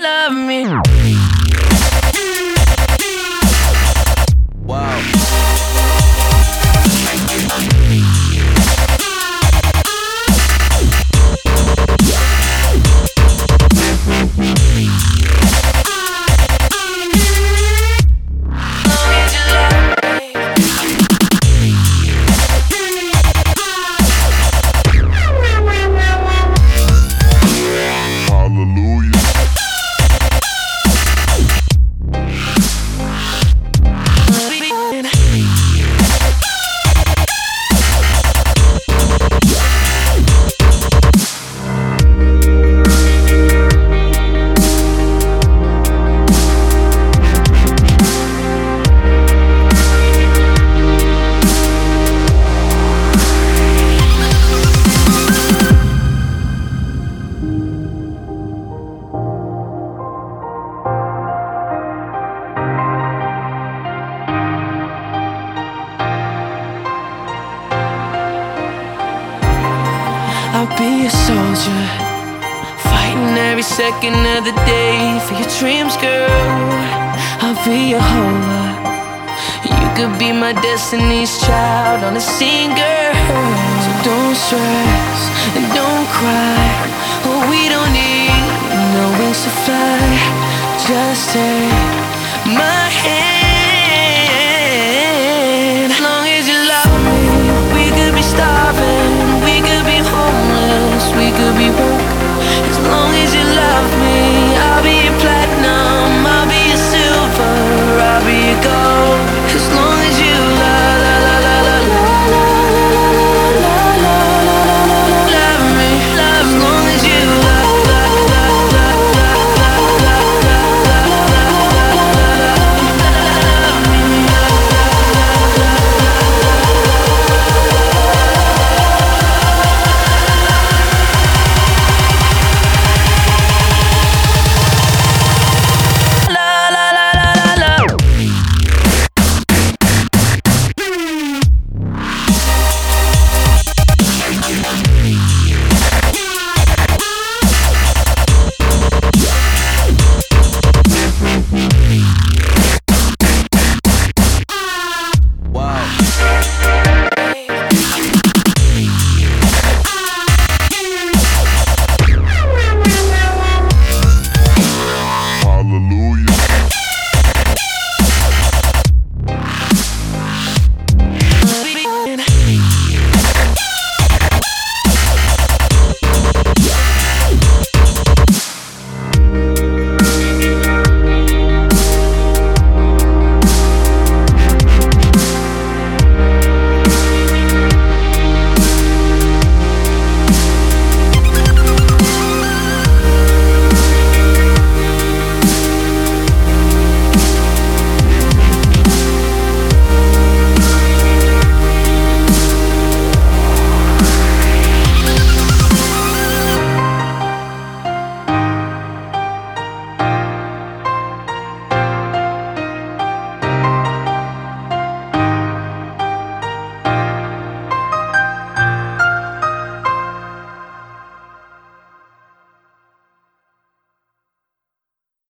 love me. Be a soldier. Fighting every second of the day for your dreams, girl. I'll be your hoe. You could be my destiny's child on a singer. So don't stress and don't cry. Oh, we don't need no wings to fly. Just take my hand.